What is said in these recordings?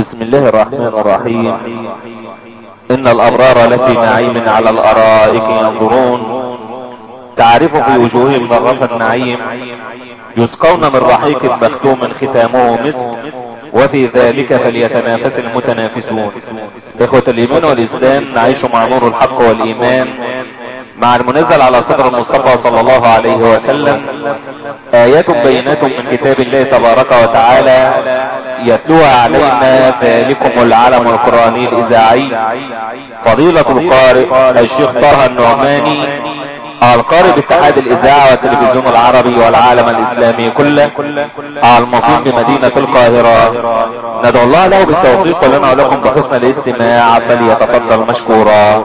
بسم الله الرحمن الرحيم. إن الابرار لفي نعيم على الأرائك ينظرون. تعرف في وجوههم ضرة النعيم. يسقون من رحيق مختوم ختامه مسك. وفي ذلك فليتنافس المتنافسون. إخوة الإيمان والإسلام نعيش مع نور الحق والإيمان. مع المنزل على صدر المصطفى صلى الله عليه وسلم. آيات بينات من كتاب الله تبارك وتعالى يتلوها علينا ذلكم العلم القرآني الإذاعي. فضيلة القارئ الشيخ طه النعماني القارئ باتحاد الإذاعة والتلفزيون العربي والعالم الإسلامي كله المقيم بمدينة القاهرة. ندعو الله له بالتوفيق لنا ولكم بحسن الاستماع فليتفضل مشكورا.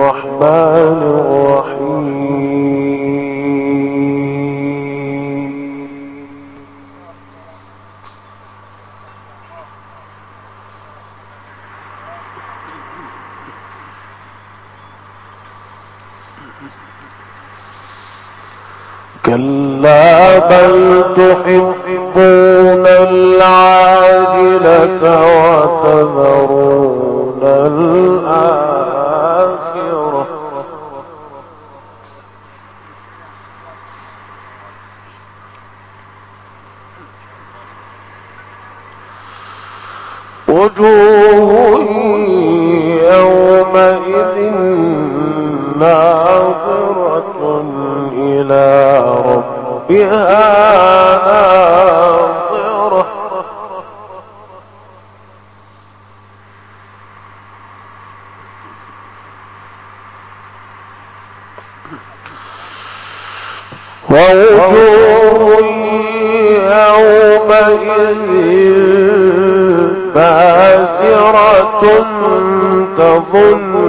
بل تحبون العاجلة وتذرون الآخرة. وجوه يومئذ ناظرة. ربها ناظرة ووجوه يومئذ باسرة تظن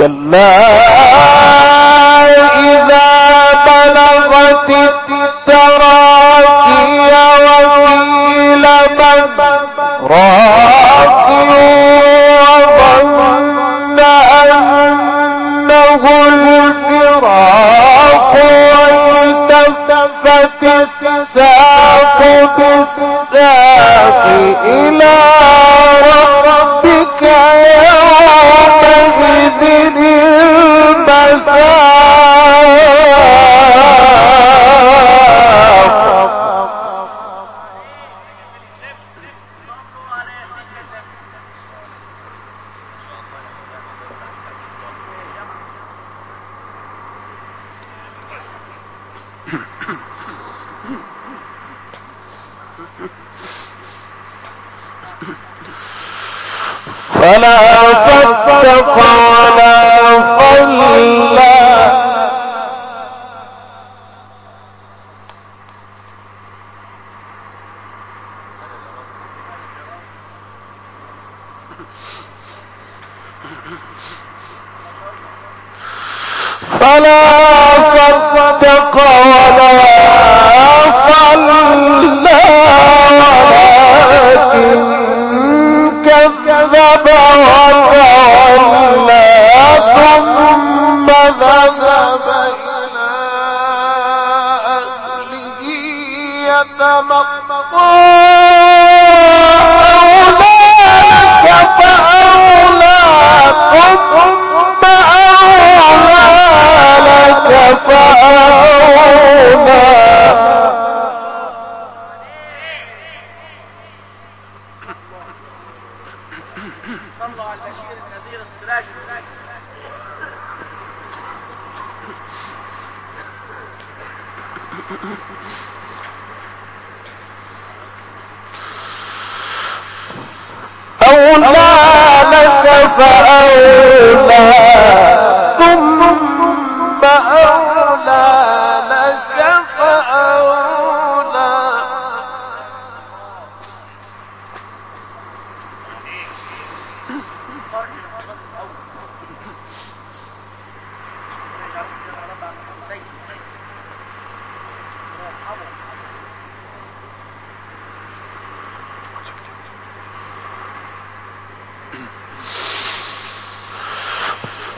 كلا الساق بالساق إلى ربك يومئذ المساق. فلا صدق ولا صلى.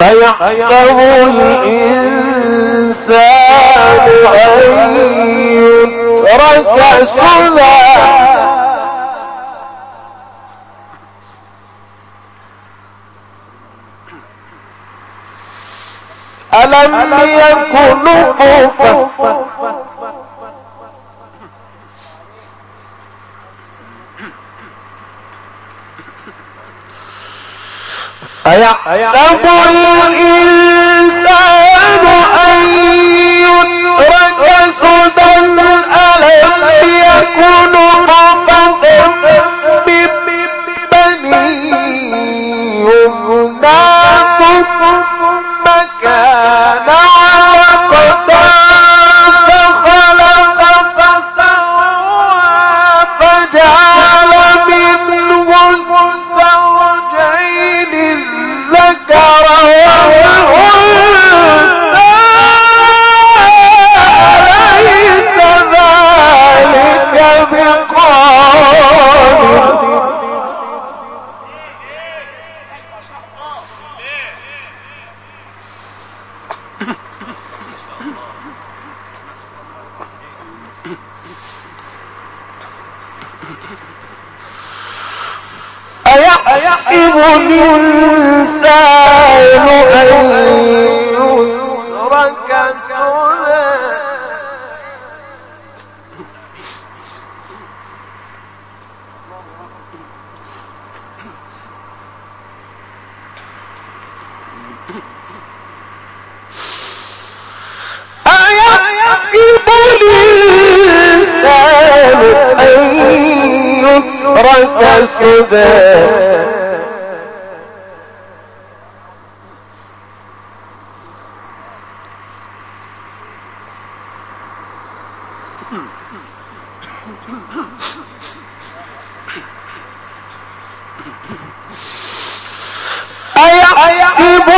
أيحسب الإنسان أن يترك سدى ألم يكن نطفة أيحسب الإنسان أن يترك سدى ألم يكن نطفة أيحسب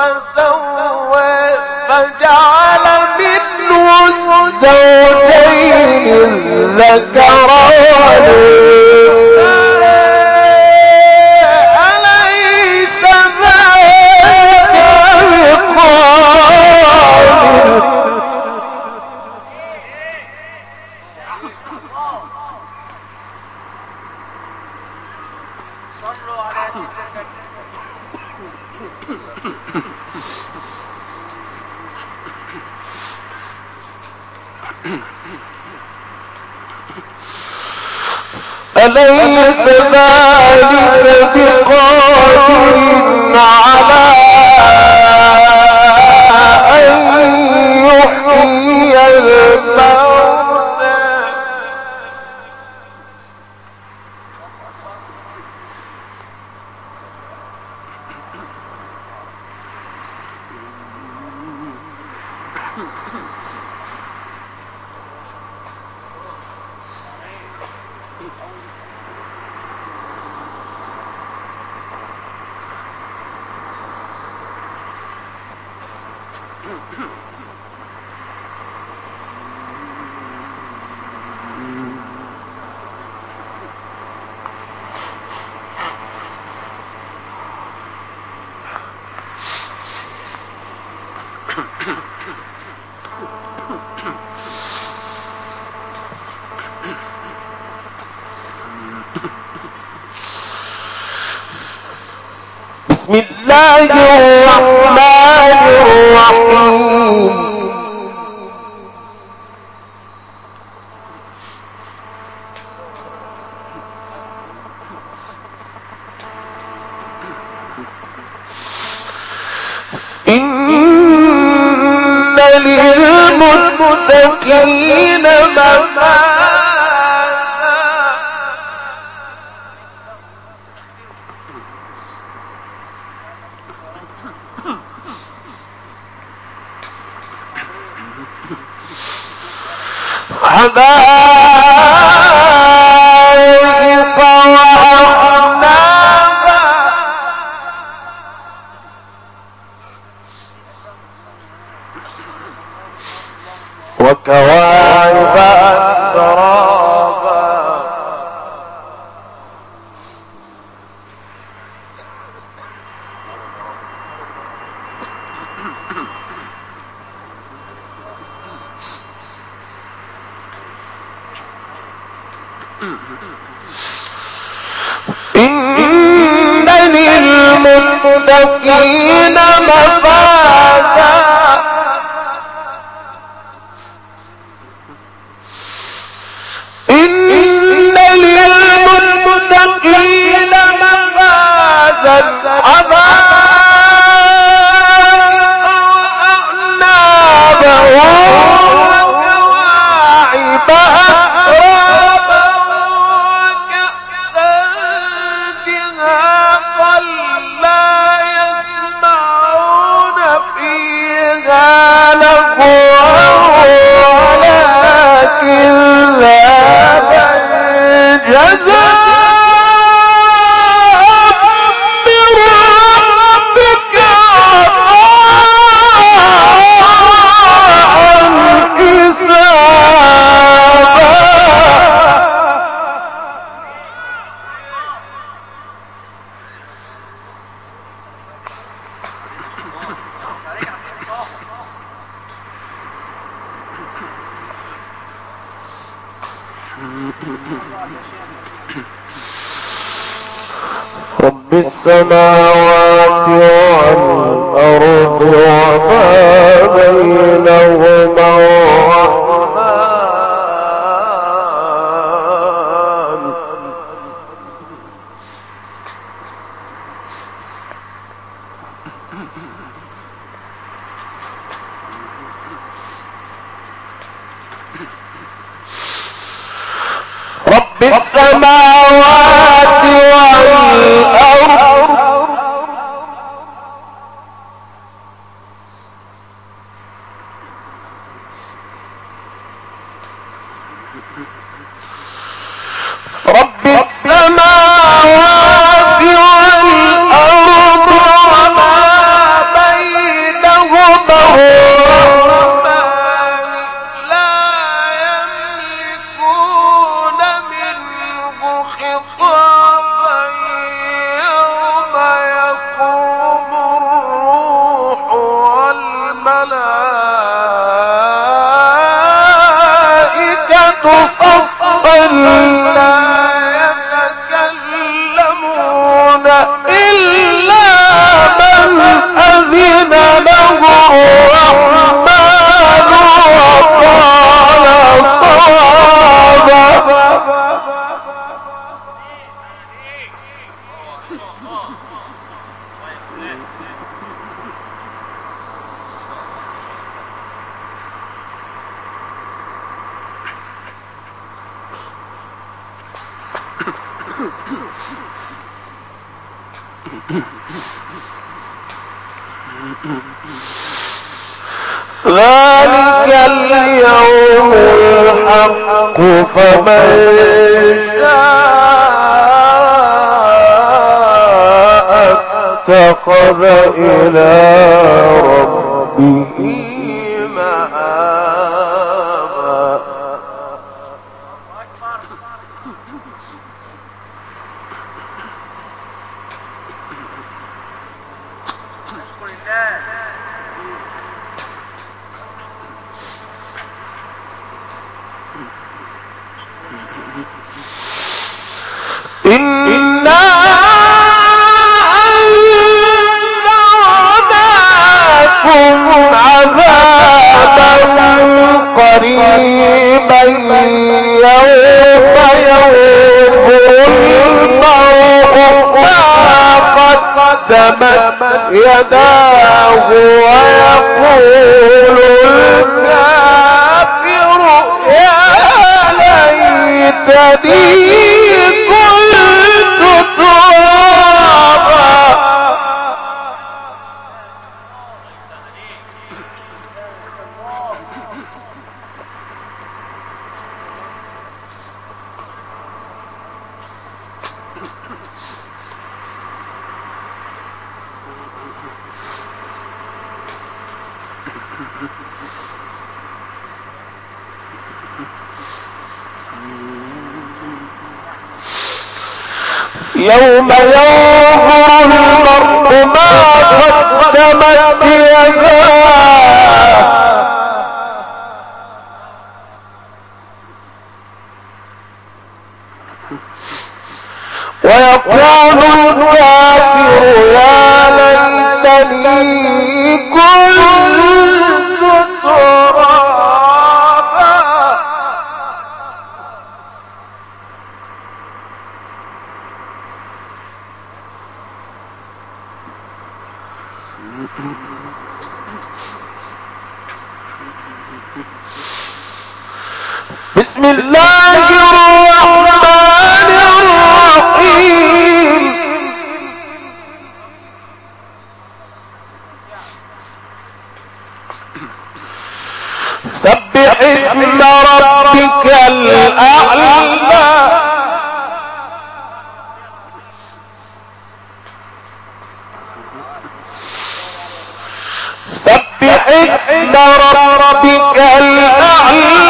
فسوى فجعل منه الزوجين الذكر أليس ذلك بقادر أليس ذلك بقادر على أن يحيي بسم حدائق السماوات Oh! يوم ينظر المرء ما قدمت يداه. بسم الله الرحمن الرحيم. سبح اسم ربك الأعلى. سبح اسم ربك الأعلى.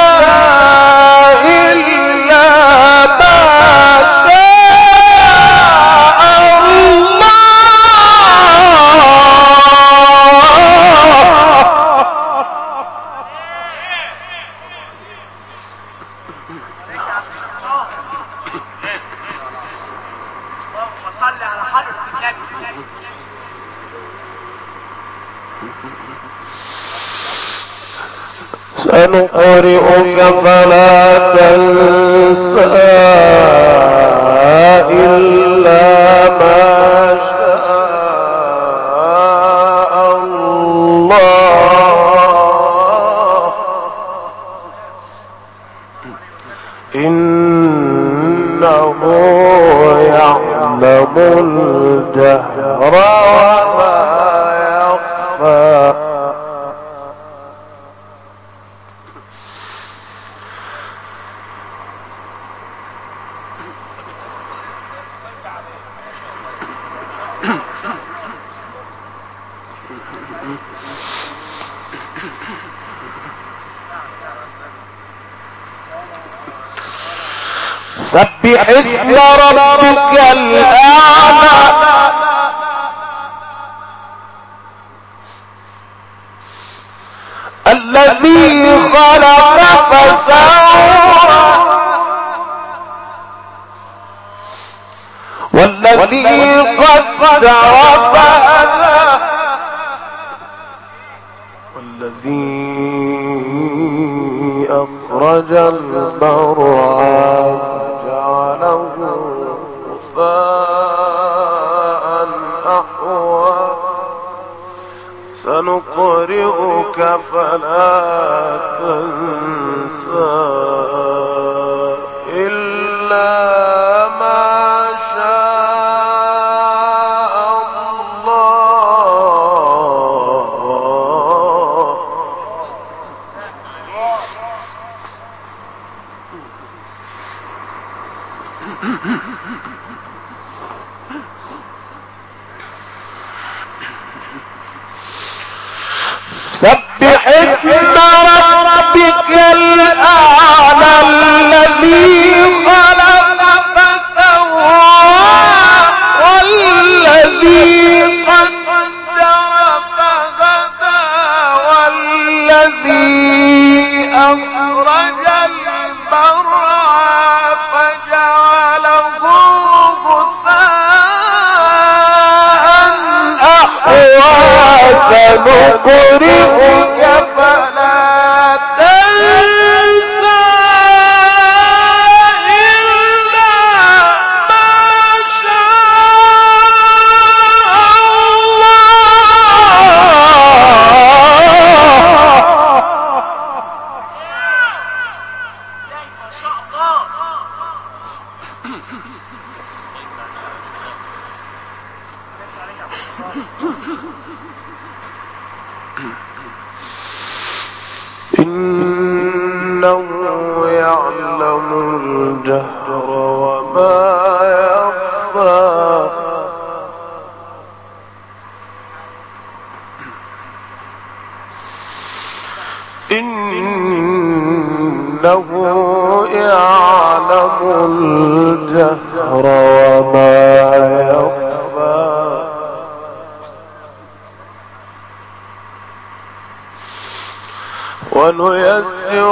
سبح اسم ربك الأعلى.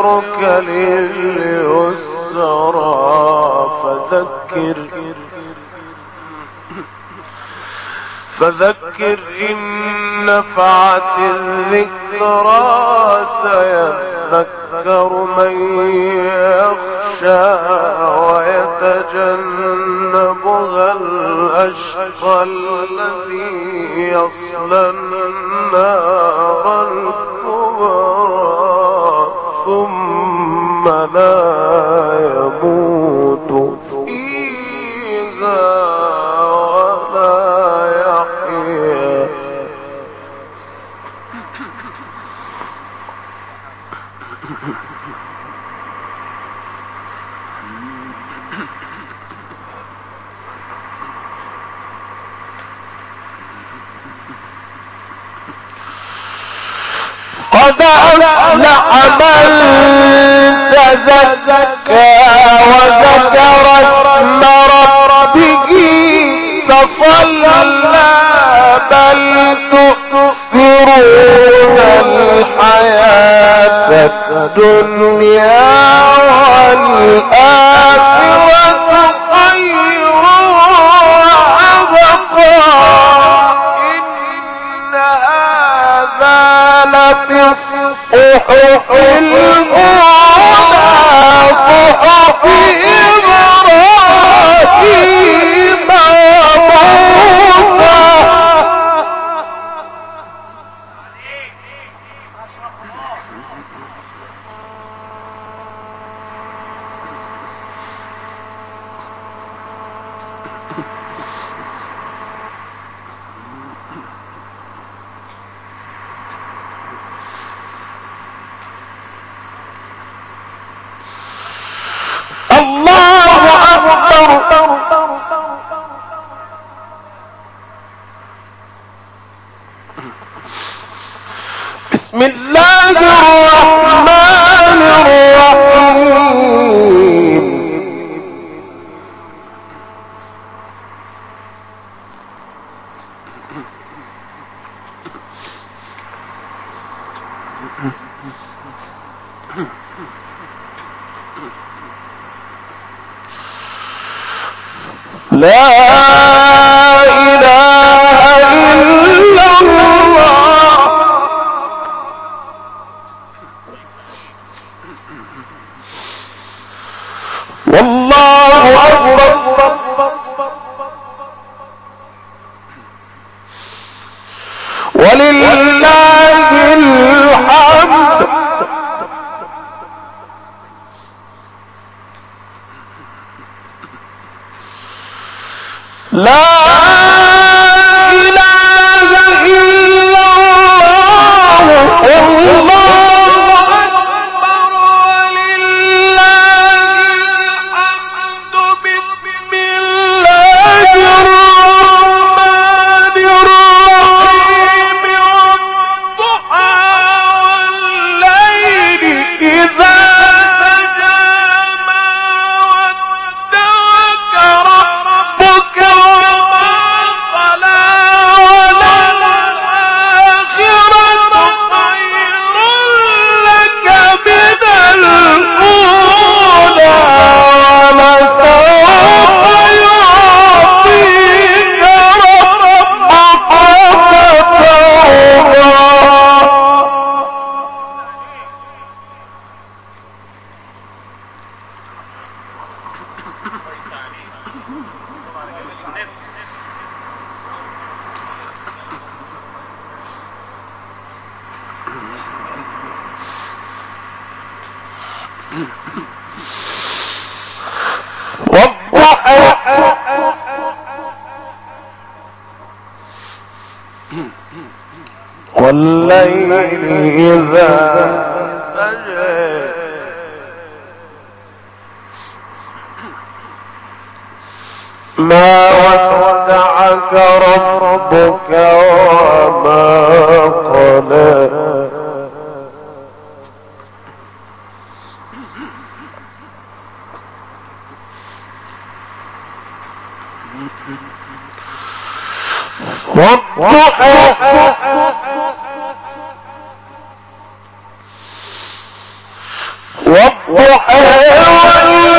ونيسرك لليسرى فذكر فذكر إن نفعت الذكرى سيذكر من يخشى ويتجنبها الأشقى الذي يصلى النار الكبرى. ثم لا يموت. قد أفلح من تزكى وذكر اسم ربه فصلى بل تؤثرون الحياة الدنيا والآخرة. الهدى فأقيم راسي لا والليل إذا ودعك ربك وما قلى والضحى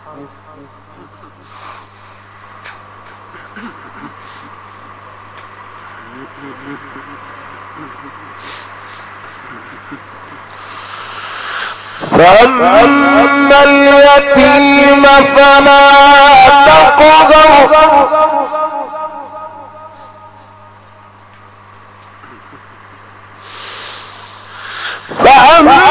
فأما اليتيم فلا تقهر فأما